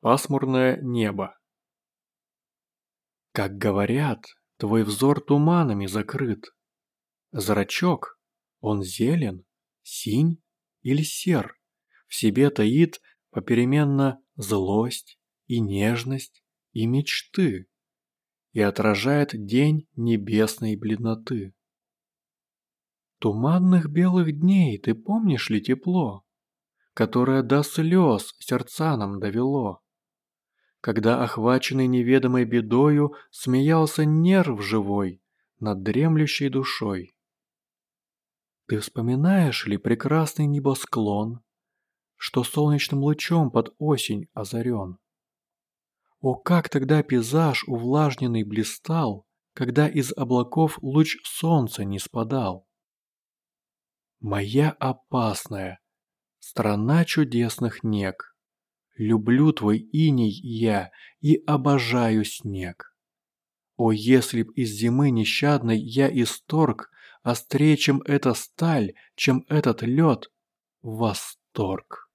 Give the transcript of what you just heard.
Пасмурное небо. Как говорят, твой взор туманами закрыт. Зрачок, он зелен, синь или сер, в себе таит попеременно злость и нежность и мечты и отражает день небесной бледноты. Туманных белых дней ты помнишь ли тепло, которое до слез сердца нам довело? Когда, охваченный неведомой бедою, смеялся нерв живой над дремлющей душой. Ты вспоминаешь ли прекрасный небосклон, что солнечным лучом под осень озарен? О, как тогда пейзаж увлажненный блистал, когда из облаков луч солнца не спадал? Моя опасная, страна чудесных нег, Люблю твой иней я и обожаю снег. О, если б из зимы нещадной я исторг, Острее, чем эта сталь, чем этот лед, восторг.